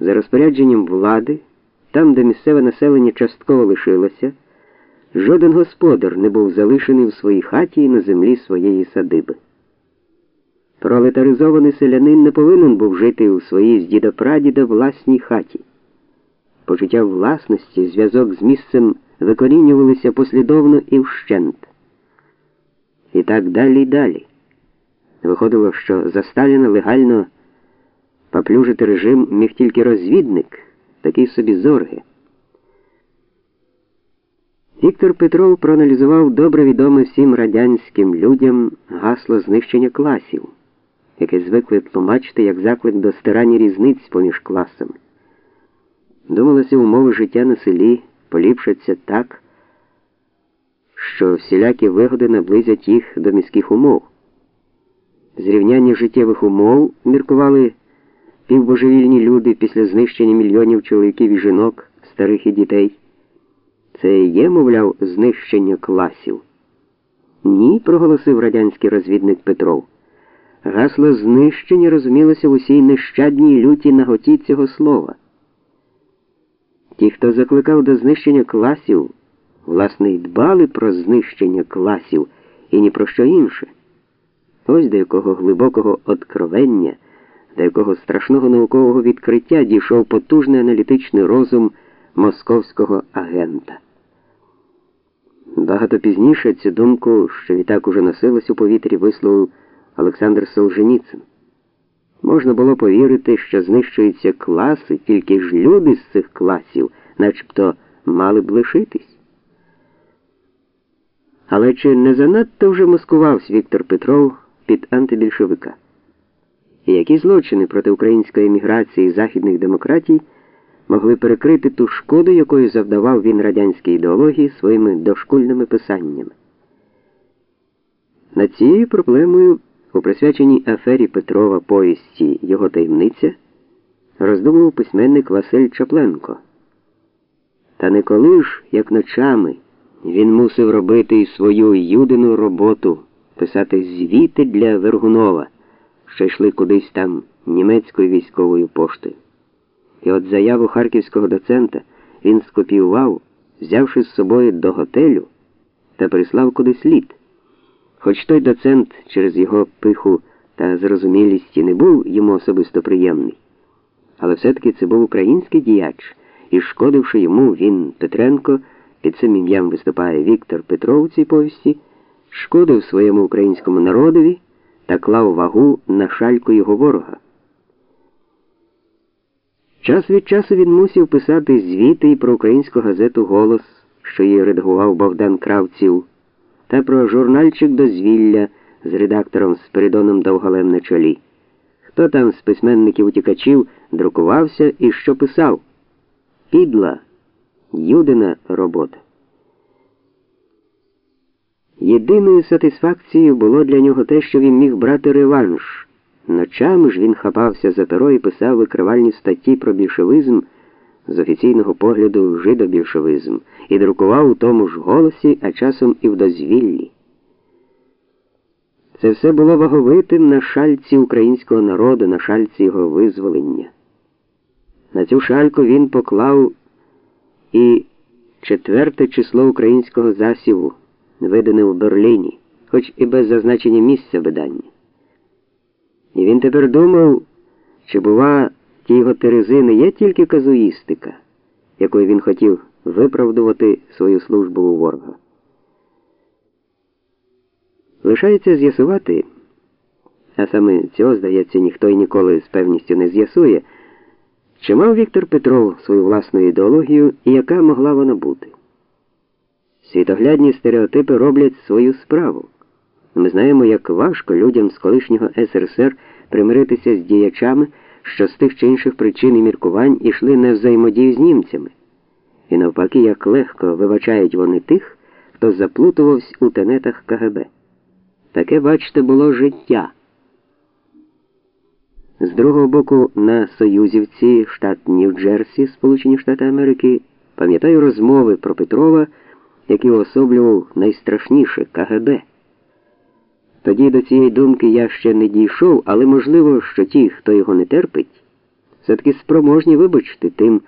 За розпорядженням влади, там, де місцеве населення частково лишилося, жоден господар не був залишений в своїй хаті і на землі своєї садиби. Пролетаризований селянин не повинен був жити у своїй з діда-прадіда власній хаті. Почуття власності, зв'язок з місцем викорінювалися послідовно і вщент. І так далі й далі. Виходило, що за Сталіна легально поплюжити режим міг тільки розвідник, такий собі зорги. Віктор Петров проаналізував добре відоме всім радянським людям гасло знищення класів, яке звикли тлумачити як заклик до стирання різниць поміж класами. Думалося, умови життя на селі поліпшаться так, що всілякі вигоди наблизять їх до міських умов. Зрівняння життєвих умов міркували півбожевільні люди після знищення мільйонів чоловіків і жінок, старих і дітей. Це є, мовляв, знищення класів. Ні, проголосив радянський розвідник Петров. Гасло знищення розумілося в усій нещадній люті наготі цього слова. Ті, хто закликав до знищення класів, власне, й дбали про знищення класів і ні про що інше. Ось до якого глибокого откровення, до якого страшного наукового відкриття дійшов потужний аналітичний розум московського агента. Багато пізніше цю думку, що відтак уже носилась у повітрі, висловив Олександр Солженіцин. Можна було повірити, що знищуються класи, тільки ж люди з цих класів, начебто, мали б лишитись. Але чи не занадто вже маскувався Віктор Петров під антибільшовика? І які злочини проти української еміграції західних демократій могли перекрити ту шкоду, якою завдавав він радянській ідеології своїми дошкульними писаннями? Над цією проблемою у присвяченій афері Петрова повісті Його таємниця роздумував письменник Василь Чапленко. Та не коли ж, як ночами, він мусив робити свою юдину роботу, писати звіти для Вергунова, що йшли кудись там німецькою військовою поштою. І от заяву харківського доцента він скопіював, взявши з собою до готелю та прислав кудись слід. Хоч той доцент через його пиху та зрозумілість і не був йому особисто приємний, але все-таки це був український діяч, і, шкодивши йому, він Петренко, під цим ім'ям виступає Віктор Петров у цій повісті, шкодив своєму українському народові та клав вагу на шальку його ворога. Час від часу він мусив писати звіти і про українську газету Голос, що її редагував Богдан Кравців та про журнальчик дозвілля з редактором Спиридоном Довголем на чолі. Хто там з письменників утікачів друкувався і що писав? Підла, юдина робота. Єдиною сатисфакцією було для нього те, що він міг брати реванш. Ночами ж він хапався за перо і писав викривальні статті про більшовизм з офіційного погляду жидобільшовизм і друкував у тому ж голосі, а часом і в дозвіллі. Це все було ваговитим на шальці українського народу, на шальці його визволення. На цю шальку він поклав і четверте число українського засіву, видане в Берліні, хоч і без зазначення місця видання. І він тепер думав, чи, бува, ті його терези не є тільки казуїстика, якою він хотів виправдувати свою службу у ворога. Лишається з'ясувати, а саме цього, здається, ніхто і ніколи з певністю не з'ясує, чи мав Віктор Петров свою власну ідеологію і яка могла вона бути. Світоглядні стереотипи роблять свою справу. Ми знаємо, як важко людям з колишнього СРСР примиритися з діячами що з тих чи інших причин і міркувань ішли не взаємодію з німцями. І навпаки, як легко вибачають вони тих, хто заплутувався у тенетах КГБ. Таке, бачите, було життя. З другого боку, на Союзівці, штат Нью-Джерсі, Сполучені Штати Америки, пам'ятаю розмови про Петрова, який особлював найстрашніше КГБ. Тоді до цієї думки я ще не дійшов, але можливо, що ті, хто його не терпить, все-таки спроможні вибачити тим.